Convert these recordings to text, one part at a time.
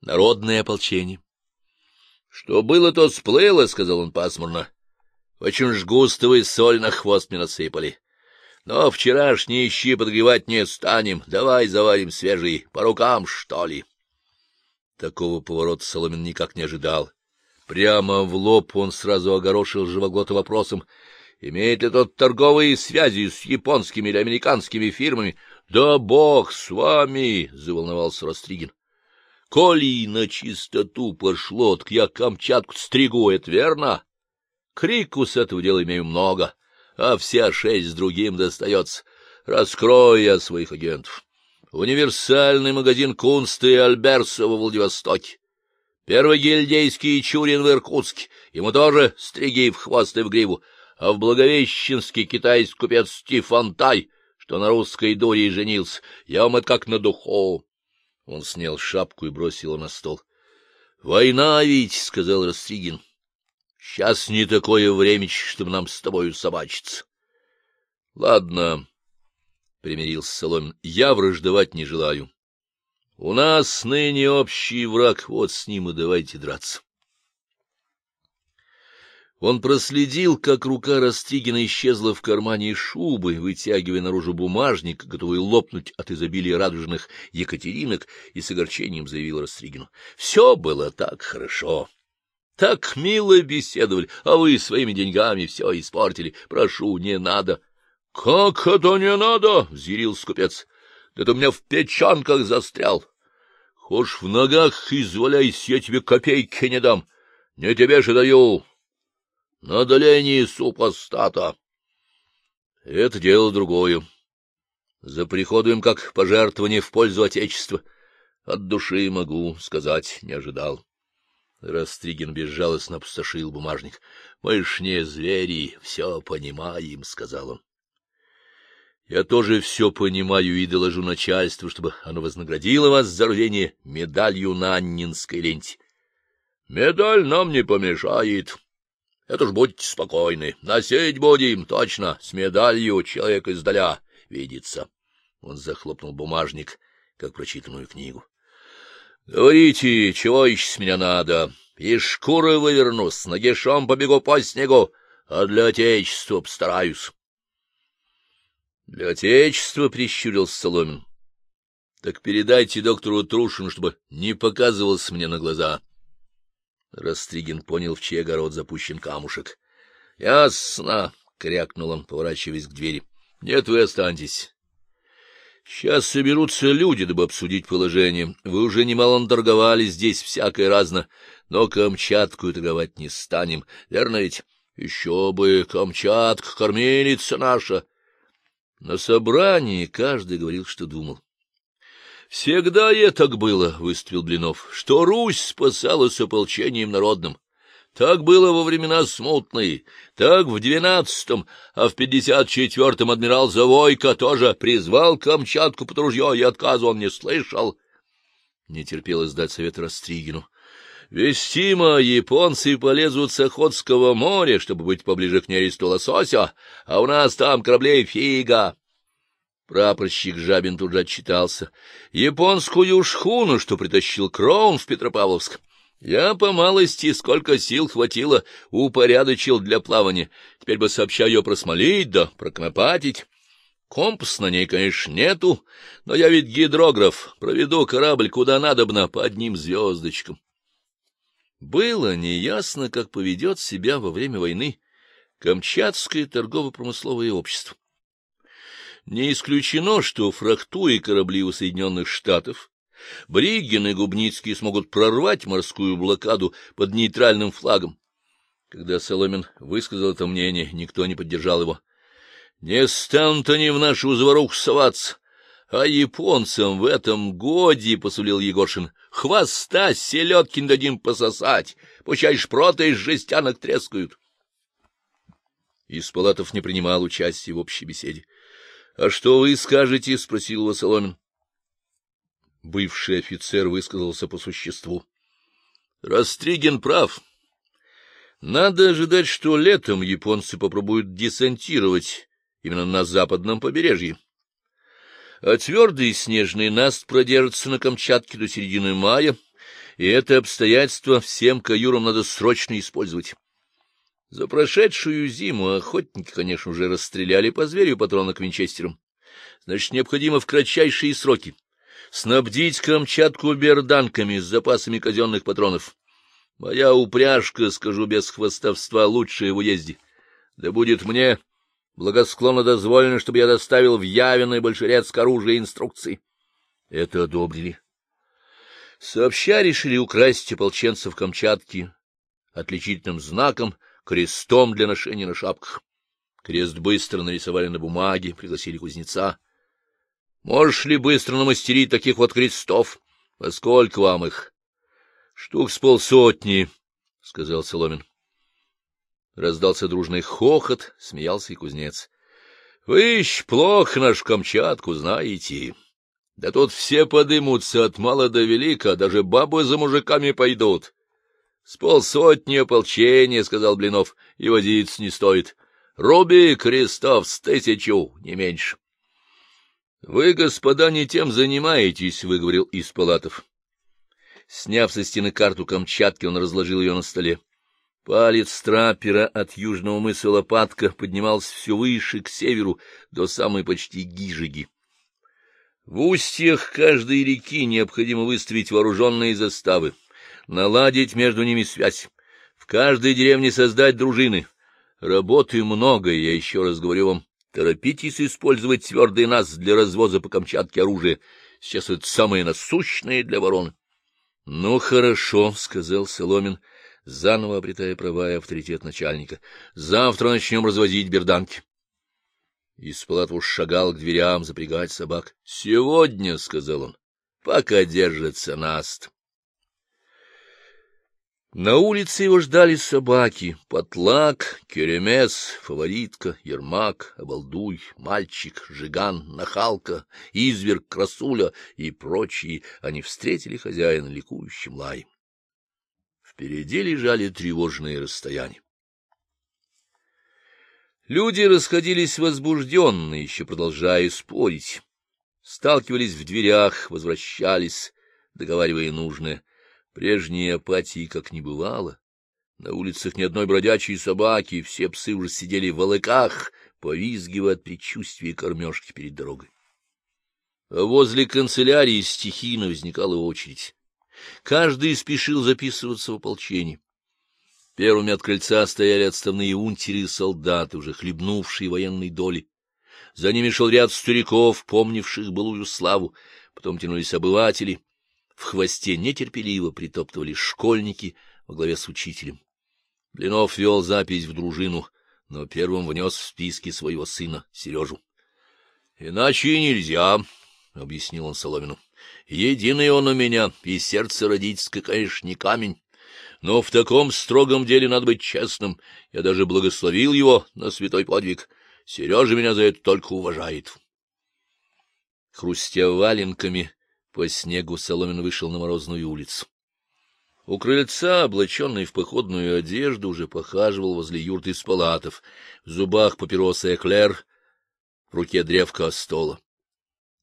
народное ополчение. — Что было, то сплыло, — сказал он пасмурно. — Очень ж густо вы соль на хвост мне насыпали. Но вчерашние щи подгревать не станем. Давай заварим свежий, по рукам, что ли. Такого поворота Соломин никак не ожидал. Прямо в лоб он сразу огорошил живоглота вопросом, имеет ли тот торговые связи с японскими или американскими фирмами. — Да бог с вами! — заволновался Растригин. — Коли на чистоту пошло, так я Камчатку стригу, это верно? Крику с этого дела имею много, а вся шесть другим достается. Раскрою я своих агентов. Универсальный магазин Кунста и Альберса во Владивостоке. Первый гильдейский Чурин в Иркутске. Ему тоже стриги в хвост и в гриву. А в Благовещенске китайский купец Стефан Тай, что на русской дуре и женился. Я вам это как на духу. Он снял шапку и бросил ее на стол. — Война ведь, — сказал Растригин. — Сейчас не такое время, чтобы нам с тобою собачиться. — Ладно, — примирился Соломин, — я враждовать не желаю. У нас ныне общий враг, вот с ним и давайте драться. Он проследил, как рука Растигина исчезла в кармане шубы, вытягивая наружу бумажник, готовый лопнуть от изобилия радужных екатеринок, и с огорчением заявил Растригину. — Все было так хорошо. Так мило беседовали, а вы своими деньгами все испортили. Прошу, не надо. — Как это не надо? — взъярился купец. — Да ты у меня в печенках застрял. Хошь в ногах изваляйся, я тебе копейки не дам. Не тебе же даю. На долении супостата. Это дело другое. Заприходуем как пожертвование в пользу Отечества. От души могу сказать, не ожидал. Растригин безжалостно опустошил бумажник. — Мы ж не звери, все понимаем, — сказал он. Я тоже все понимаю и доложу начальству, чтобы оно вознаградило вас за рвение медалью на Аннинской ленте. Медаль нам не помешает. Это ж будьте спокойны. Носить будем, точно, с медалью человек издаля видится. Он захлопнул бумажник, как прочитанную книгу. — Говорите, чего еще с меня надо? Из шкуры вывернусь, нагишом побегу по снегу, а для отечества постараюсь. Для Отечества прищурился Соломин. Так передайте доктору Трушину, чтобы не показывался мне на глаза. Растригин понял, в чей огород запущен камушек. — Ясно, — крякнул он, поворачиваясь к двери. — Нет, вы останьтесь. Сейчас соберутся люди, дабы обсудить положение. Вы уже немало торговали здесь всякое разно, но Камчатку торговать не станем, верно ведь? Еще бы, Камчатка, кормилица наша. На собрании каждый говорил, что думал. «Всегда и так было», — выступил Блинов, — «что Русь спасалась ополчением народным. Так было во времена смутные, так в двенадцатом, а в пятьдесят четвертом адмирал Завойко тоже призвал Камчатку под ружье, и отказа он не слышал». Не терпелось дать совет Растригину. Вестимо, японцы полезут с Охотского моря, чтобы быть поближе к нересту лосося, а у нас там кораблей фига. Прапорщик Жабин тут же отчитался. Японскую шхуну, что притащил Кроун в Петропавловск. Я по малости, сколько сил хватило, упорядочил для плавания. Теперь бы сообща ее просмолить да прокнопатить. Компас на ней, конечно, нету, но я ведь гидрограф, проведу корабль куда надобно по одним звездочкам. Было неясно, как поведет себя во время войны Камчатское торгово-промысловое общество. Не исключено, что фрахту и корабли у Соединенных Штатов Бригген и Губницкий смогут прорвать морскую блокаду под нейтральным флагом. Когда Соломин высказал это мнение, никто не поддержал его. Не станут они в нашу заваруху соваться. А японцам в этом годе, — посулил Егоршин, — хвоста селедки не дадим пососать, пущай шпроты из жестянок трескают. Испалатов не принимал участия в общей беседе. — А что вы скажете? — спросил его Соломин. Бывший офицер высказался по существу. — Растригин прав. Надо ожидать, что летом японцы попробуют десантировать именно на западном побережье а твердый снежный наст продержится на Камчатке до середины мая, и это обстоятельство всем каюрам надо срочно использовать. За прошедшую зиму охотники, конечно, уже расстреляли по зверю патроны к винчестерам. Значит, необходимо в кратчайшие сроки снабдить Камчатку берданками с запасами казенных патронов. Моя упряжка, скажу без хвостовства, лучшая в уезде. Да будет мне благосклонно дозволено, чтобы я доставил в Явино Большерецк оружие и инструкции. Это одобрили. Сообща решили украсть ополченцев Камчатки отличительным знаком, крестом для ношения на шапках. Крест быстро нарисовали на бумаге, пригласили кузнеца. — Можешь ли быстро намастерить таких вот крестов? А сколько вам их? — Штук с полсотни, — сказал Соломин. Раздался дружный хохот, смеялся и кузнец. — Вы еще плохо нашу Камчатку знаете. Да тут все подымутся от мала до велика, даже бабы за мужиками пойдут. — С полсотни ополчения, — сказал Блинов, — и водиться не стоит. Руби крестов с тысячу, не меньше. — Вы, господа, не тем занимаетесь, — выговорил из палатов. Сняв со стены карту Камчатки, он разложил ее на столе. Палец траппера от южного мыса Лопатка поднимался все выше, к северу, до самой почти Гижиги. В устьях каждой реки необходимо выставить вооруженные заставы, наладить между ними связь, в каждой деревне создать дружины. Работы много, я еще раз говорю вам, торопитесь использовать твердый нас для развоза по Камчатке оружия. Сейчас это самое насущное для ворон. — Ну, хорошо, — сказал Соломин, заново обретая права и авторитет начальника. — Завтра начнем развозить берданки. Из палат уж шагал к дверям запрягать собак. — Сегодня, — сказал он, — пока держится наст. На улице его ждали собаки — Потлак, Керемес, Фаворитка, Ермак, Обалдуй, Мальчик, Жиган, Нахалка, Изверг, Красуля и прочие. Они встретили хозяина ликующим лаем. Впереди лежали тревожные расстояния. Люди расходились возбужденные, еще продолжая спорить. Сталкивались в дверях, возвращались, договаривая нужное. Прежней апатии как не бывало. На улицах ни одной бродячей собаки, все псы уже сидели в волоках, повизгивая от предчувствия кормежки перед дорогой. А возле канцелярии стихийно возникала очередь. Каждый спешил записываться в ополчение. Первыми от крыльца стояли отставные унтеры и солдаты, уже хлебнувшие военной доли. За ними шел ряд стариков, помнивших былую славу. Потом тянулись обыватели. В хвосте нетерпеливо притоптывали школьники во главе с учителем. Блинов вел запись в дружину, но первым внес в списки своего сына, Сережу. — Иначе нельзя, — объяснил он Соломину. — Единый он у меня, и сердце родительское, конечно, не камень. Но в таком строгом деле надо быть честным. Я даже благословил его на святой подвиг. Сережа меня за это только уважает. Хрустя валенками, по снегу Соломин вышел на морозную улицу. У крыльца, облаченный в походную одежду, уже похаживал возле юрты из палатов, в зубах папироса эклер, в руке древко стола.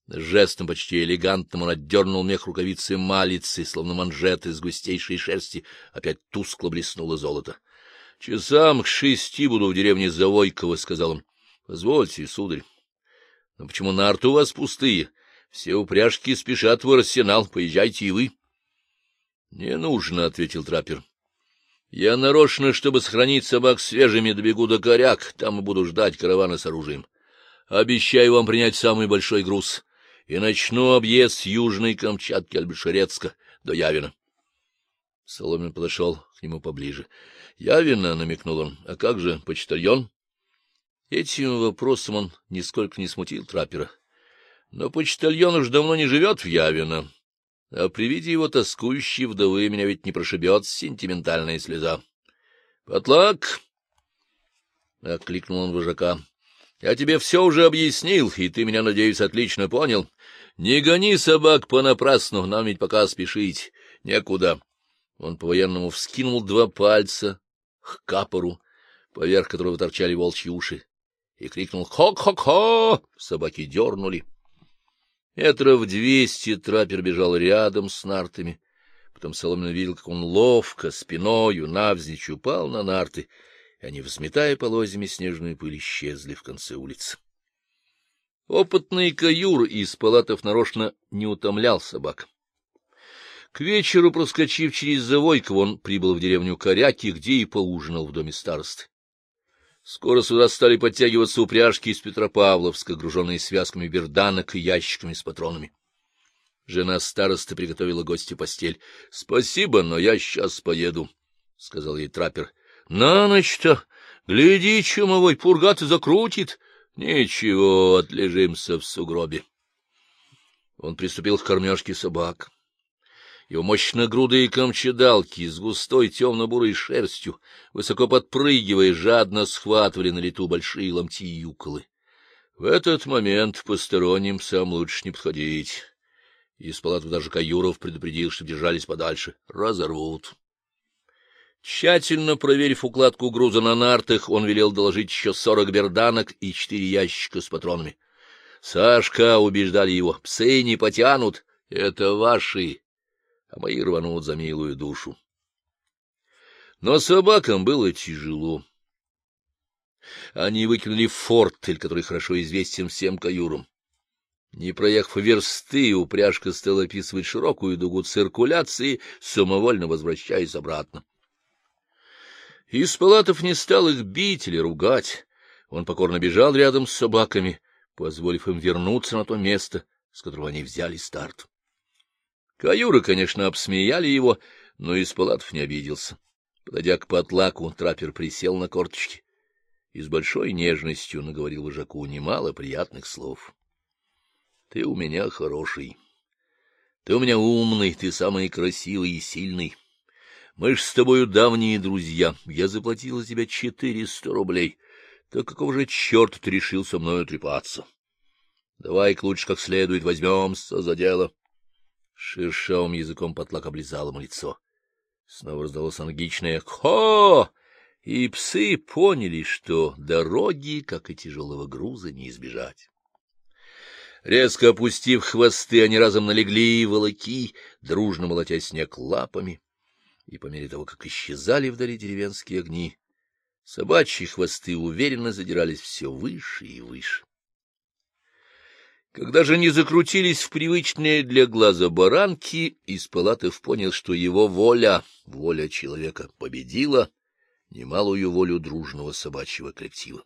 Жестом почти элегантным он отдернул мех рукавицы малицы, словно манжеты из густейшей шерсти, опять тускло блеснуло золото. — Часам к шести буду в деревне Завойково, — сказал он. — Позвольте, сударь. — Но почему нарты у вас пустые? Все упряжки спешат в арсенал, поезжайте и вы. — Не нужно, — ответил траппер. — Я нарочно, чтобы сохранить собак свежими, добегу до коряк, там и буду ждать каравана с оружием. Обещаю вам принять самый большой груз и начну объезд южной Камчатки Альбешерецка до Явина. Соломин подошел к нему поближе. — Явина, — намекнул он, — а как же почтальон? Этим вопросом он нисколько не смутил траппера. Но почтальон уж давно не живет в Явино, а при виде его тоскующей вдовы меня ведь не прошибет сентиментальная слеза. — Потлак! — окликнул он вожака. — Я тебе все уже объяснил, и ты меня, надеюсь, отлично понял. Не гони собак понапрасну, нам ведь пока спешить некуда. Он по-военному вскинул два пальца к капору, поверх которого торчали волчьи уши, и крикнул «Хо-хо-хо!» Собаки дернули. Метров двести траппер бежал рядом с нартами. Потом Соломин видел, как он ловко, спиною, навзничь упал на нарты, и они, взметая полозьями снежную пыль, исчезли в конце улицы. Опытный каюр из палатов нарочно не утомлял собак. К вечеру, проскочив через Завойков, он прибыл в деревню Коряки, где и поужинал в доме старосты. Скоро сюда стали подтягиваться упряжки из Петропавловска, груженные связками берданок и ящиками с патронами. Жена старосты приготовила гостю постель. — Спасибо, но я сейчас поеду, — сказал ей траппер. — На ночь-то! Гляди, чумовой пургат закрутит! Ничего, отлежимся в сугробе. Он приступил к кормежке собак. Его мощногрудые камчедалки с густой темно-бурой шерстью, высоко подпрыгивая, жадно схватывали на лету большие ломти юколы. В этот момент посторонним сам лучше не подходить. Из палаток даже Каюров предупредил, что держались подальше. Разорвут. Тщательно проверив укладку груза на нартах, он велел доложить еще сорок берданок и четыре ящика с патронами. — Сашка, — убеждали его, — псы не потянут. Это ваши а мои рванут за милую душу. Но собакам было тяжело. Они выкинули фортель, который хорошо известен всем каюрам. Не проехав версты, упряжка стала описывать широкую дугу циркуляции, самовольно возвращаясь обратно. Из палатов не стал их бить или ругать. Он покорно бежал рядом с собаками, позволив им вернуться на то место, с которого они взяли старт. Каюры, конечно, обсмеяли его, но из палатов не обиделся. Подойдя к потлаку, траппер присел на корточки и с большой нежностью наговорил вожаку немало приятных слов. — Ты у меня хороший. Ты у меня умный, ты самый красивый и сильный. Мы ж с тобою давние друзья. Я заплатил за тебя четыреста рублей. Так какого же черта ты решил со мною трепаться? Давай-ка лучше как следует возьмемся за дело. Шершавым языком потлак облизал ему лицо. Снова раздалось аналогичное «Хо!» И псы поняли, что дороги, как и тяжелого груза, не избежать. Резко опустив хвосты, они разом налегли волоки, дружно молотя снег лапами. И по мере того, как исчезали вдали деревенские огни, собачьи хвосты уверенно задирались все выше и выше. Когда же они закрутились в привычные для глаза баранки, из палатов понял, что его воля, воля человека, победила немалую волю дружного собачьего коллектива.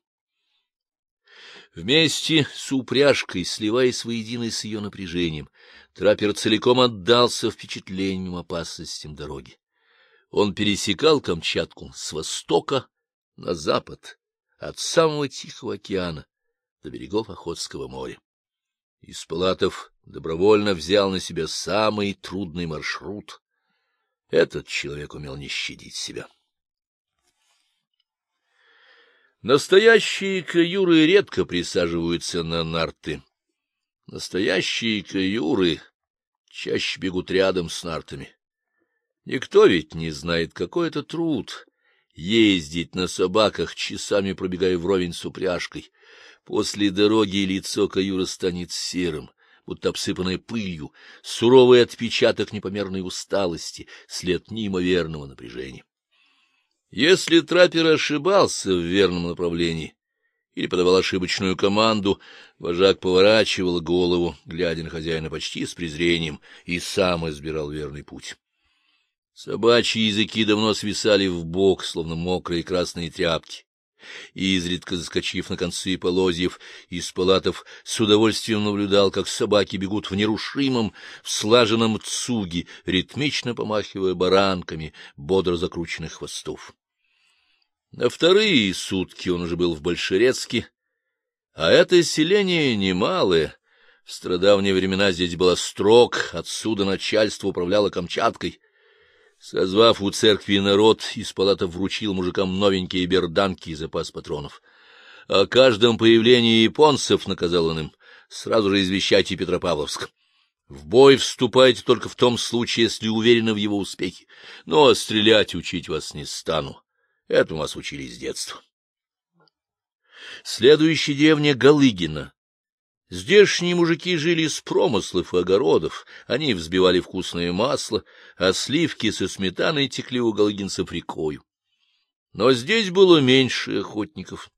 Вместе с упряжкой, сливаясь воедино с ее напряжением, траппер целиком отдался впечатлениям опасностям дороги. Он пересекал Камчатку с востока на запад, от самого Тихого океана до берегов Охотского моря. Испалатов добровольно взял на себя самый трудный маршрут. Этот человек умел не щадить себя. Настоящие каюры редко присаживаются на нарты. Настоящие каюры чаще бегут рядом с нартами. Никто ведь не знает, какой это труд — ездить на собаках, часами пробегая вровень с упряжкой, После дороги лицо каюра станет серым, будто обсыпанное пылью, суровый отпечаток непомерной усталости, след неимоверного напряжения. Если траппер ошибался в верном направлении или подавал ошибочную команду, вожак поворачивал голову, глядя на хозяина почти с презрением, и сам избирал верный путь. Собачьи языки давно свисали в бок, словно мокрые красные тряпки и, изредка заскочив на концы полозьев, из палатов с удовольствием наблюдал, как собаки бегут в нерушимом, в слаженном цуге, ритмично помахивая баранками бодро закрученных хвостов. На вторые сутки он уже был в Большерецке, а это селение немалое. В страдавние времена здесь было строк, отсюда начальство управляло Камчаткой — Созвав у церкви народ, из палата вручил мужикам новенькие берданки и запас патронов. О каждом появлении японцев, наказал он им, сразу же извещайте Петропавловск. В бой вступайте только в том случае, если уверены в его успехе. Но стрелять учить вас не стану. Этому вас учили с детства. Следующая деревня Галыгина. Здешние мужики жили с промыслов и огородов, они взбивали вкусное масло, а сливки со сметаной текли у галгинцев рекою. Но здесь было меньше охотников,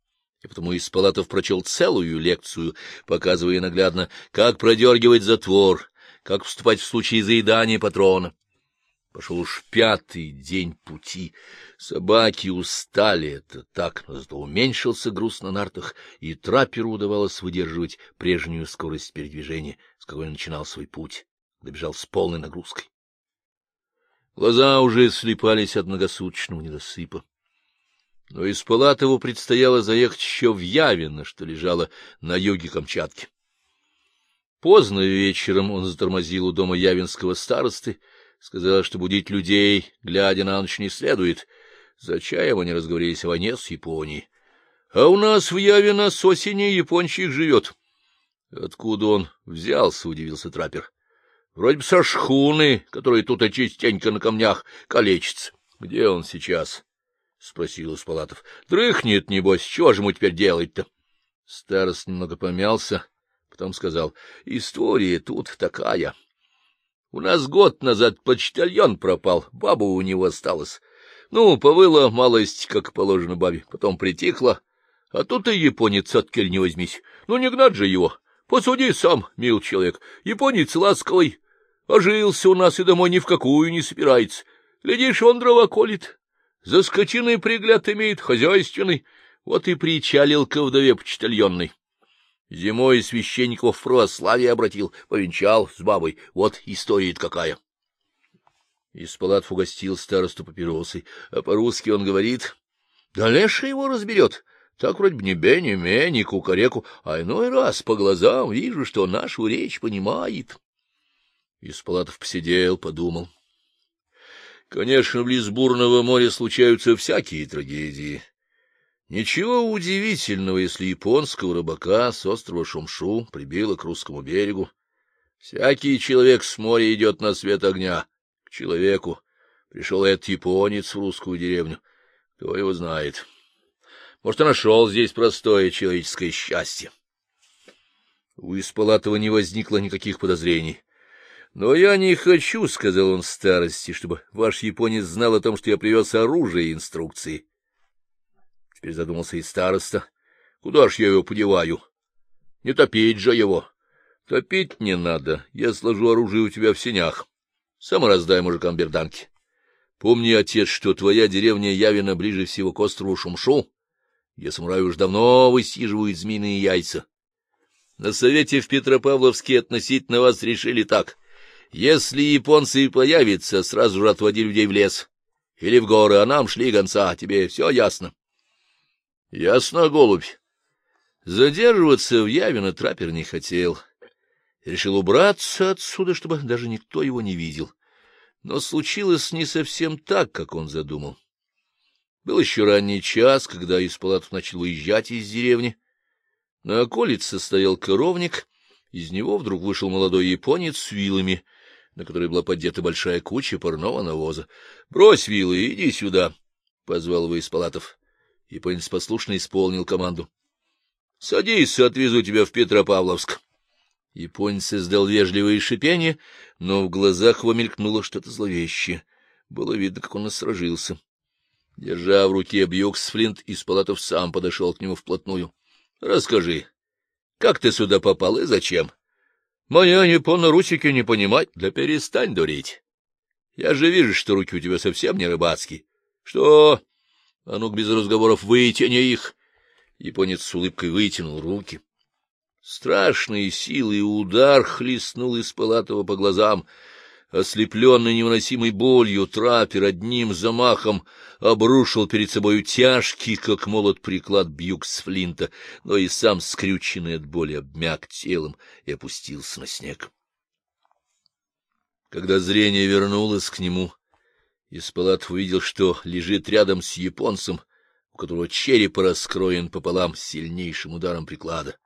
и потому Испалатов прочел целую лекцию, показывая наглядно, как продергивать затвор, как поступать в случае заедания патрона. Пошел уж пятый день пути. Собаки устали, это так, но зато уменьшился груз на нартах, и трапперу удавалось выдерживать прежнюю скорость передвижения, с какой начинал свой путь, добежал с полной нагрузкой. Глаза уже слепались от многосуточного недосыпа. Но из Палатову предстояло заехать еще в Явино, что лежало на юге Камчатки. Поздно вечером он затормозил у дома явинского старосты, сказал, что будить людей, глядя на ночь, не следует. За чаем они разговорились о войне с Японией. — А у нас в Явино с осени япончик живет. — Откуда он взялся? — удивился траппер. — Вроде бы со шхуны, которые тут частенько на камнях калечатся. — Где он сейчас? — спросил Испалатов. — Дрыхнет, небось, чего же ему теперь делать-то? Старост немного помялся, потом сказал. — История тут такая. — у нас год назад почтальон пропал, баба у него осталась. Ну, повыла малость, как положено бабе, потом притихла. А тут и японец от кель не возьмись. Ну, не гнать же его. Посуди сам, мил человек. Японец ласковый. Ожился у нас и домой ни в какую не собирается. Глядишь, он дрова колет. За скотиной пригляд имеет, хозяйственный. Вот и причалил ко вдове почтальонной. Зимой священников в православие обратил, повенчал с бабой. Вот история какая. Из палат угостил старосту папиросой, а по-русски он говорит, да леша его разберет. Так вроде бы ни бе, ни ме, ни кукареку, а иной раз по глазам вижу, что нашу речь понимает. Из палатов посидел, подумал. Конечно, близ бурного моря случаются всякие трагедии. Ничего удивительного, если японского рыбака с острова Шумшу прибило к русскому берегу. Всякий человек с моря идет на свет огня. К человеку пришел этот японец в русскую деревню. Кто его знает? Может, и нашел здесь простое человеческое счастье. У Испалатова не возникло никаких подозрений. — Но я не хочу, — сказал он старости, — чтобы ваш японец знал о том, что я привез оружие и инструкции. Теперь задумался и староста. Куда ж я его подеваю? Не топить же его. Топить не надо. Я сложу оружие у тебя в сенях. Сам раздай мужикам берданки. Помни, отец, что твоя деревня Явина ближе всего к острову Шумшу, где самураи уж давно высиживают змеиные яйца. На совете в Петропавловске относительно вас решили так. Если японцы появятся, сразу же отводи людей в лес или в горы, а нам шли гонца. Тебе все ясно? — Ясно, голубь. Задерживаться в Явино траппер не хотел. Решил убраться отсюда, чтобы даже никто его не видел. Но случилось не совсем так, как он задумал. Был еще ранний час, когда из палатов начал уезжать из деревни. На околице стоял коровник, из него вдруг вышел молодой японец с вилами, на которой была поддета большая куча парного навоза. — Брось вилы, иди сюда, — позвал его из палатов. Японец послушно исполнил команду. — Садись, отвезу тебя в Петропавловск. Японец издал вежливое шипение, но в глазах его мелькнуло что-то зловещее. Было видно, как он насторожился. Держа в руке Бьюксфлинт, из палатов сам подошел к нему вплотную. — Расскажи, как ты сюда попал и зачем? — Моя японо-русики не понимать, да перестань дурить. Я же вижу, что руки у тебя совсем не рыбацкие. — Что? А ну-ка, без разговоров, вытяни их! Японец с улыбкой вытянул руки. Страшной силой удар хлестнул из Палатова по глазам. Ослепленный невыносимой болью, траппер одним замахом обрушил перед собою тяжкий, как молот приклад бьюкс флинта, но и сам, скрюченный от боли, обмяк телом и опустился на снег. Когда зрение вернулось к нему, из палат увидел, что лежит рядом с японцем, у которого череп раскроен пополам сильнейшим ударом приклада.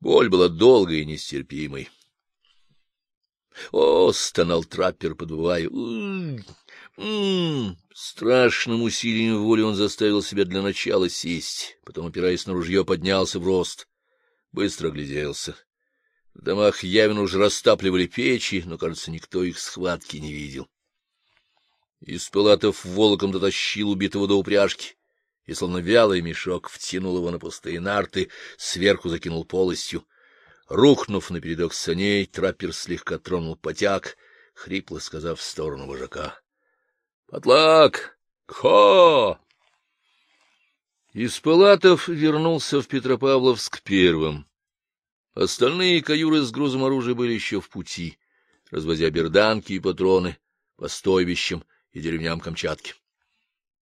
Боль была долгой и нестерпимой. «О!» — стонал траппер, подбывая. Страшным усилием воли он заставил себя для начала сесть, потом, опираясь на ружье, поднялся в рост. быстро огляделся. В домах явно уже растапливали печи, но, кажется, никто их схватки не видел. Из пылатов волоком дотащил убитого до упряжки и, словно вялый мешок, втянул его на пустые нарты, сверху закинул полостью. Рухнув на передок саней, траппер слегка тронул потяг, хрипло сказав в сторону вожака. — Потлак! Хо! Из палатов вернулся в Петропавловск первым. Остальные каюры с грузом оружия были еще в пути, развозя берданки и патроны по стойбищам и деревням Камчатки.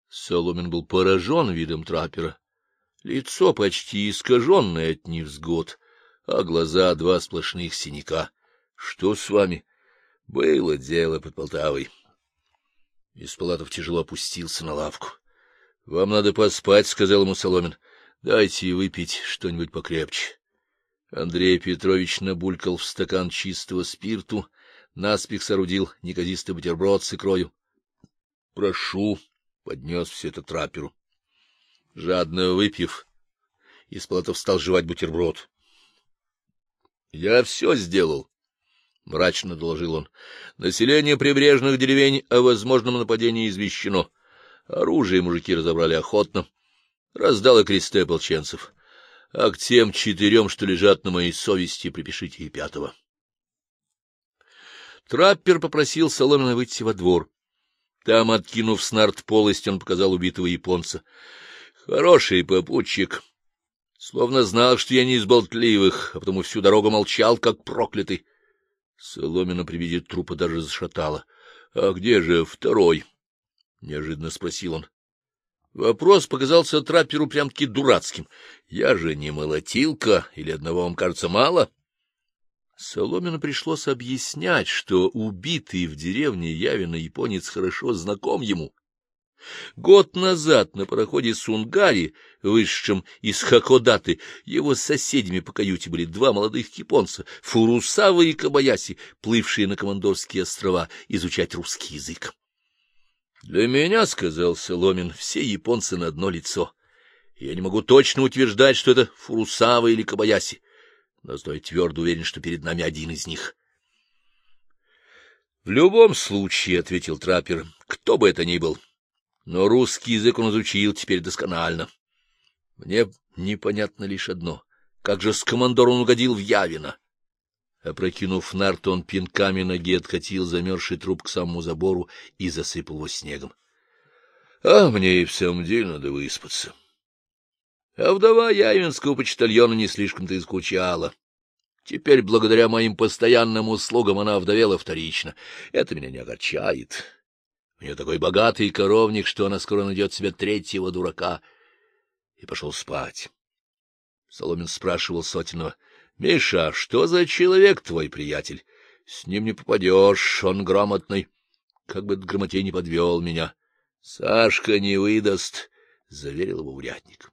Соломин был поражен видом траппера. Лицо почти искаженное от невзгод, а глаза два сплошных синяка. — Что с вами? — Было дело под Полтавой. Из палатов тяжело опустился на лавку. — Вам надо поспать, — сказал ему Соломин. — Дайте выпить что-нибудь покрепче. Андрей Петрович набулькал в стакан чистого спирту, наспех соорудил неказистый бутерброд с икрою. — Прошу, — поднес все это трапперу. Жадно выпив, Исплатов стал жевать бутерброд. — Я все сделал, — мрачно доложил он. — Население прибрежных деревень о возможном нападении извещено. Оружие мужики разобрали охотно. Раздало кресты ополченцев а к тем четырем, что лежат на моей совести, припишите и пятого. Траппер попросил Соломина выйти во двор. Там, откинув снарт полость, он показал убитого японца. Хороший попутчик. Словно знал, что я не из болтливых, а потому всю дорогу молчал, как проклятый. Соломина при виде трупа даже зашатала. — А где же второй? — неожиданно спросил он. Вопрос показался трапперу прям-таки дурацким. Я же не молотилка, или одного вам кажется мало? Соломину пришлось объяснять, что убитый в деревне Явина японец хорошо знаком ему. Год назад на пароходе Сунгари, вышедшем из Хакодаты, его соседями по каюте были два молодых японца, Фурусава и Кабаяси, плывшие на Командорские острова изучать русский язык. Для меня, — сказал Соломин, — все японцы на одно лицо. Я не могу точно утверждать, что это Фурусава или Кабаяси, я твердо уверен, что перед нами один из них. — В любом случае, — ответил траппер, — кто бы это ни был, но русский язык он изучил теперь досконально. Мне непонятно лишь одно — как же с командором угодил в Явино? Опрокинув нарт, он пинками ноги откатил замерзший труп к самому забору и засыпал его снегом. — А мне и в самом деле надо выспаться. А вдова Явинского почтальона не слишком-то и. Теперь, благодаря моим постоянным услугам, она вдовела вторично. Это меня не огорчает. У нее такой богатый коровник, что она скоро найдет себе третьего дурака. И пошел спать. Соломин спрашивал Сотиного, — Миша, что за человек твой приятель? С ним не попадешь, он грамотный. Как бы грамотей не подвел меня. Сашка не выдаст, — заверил его урядник.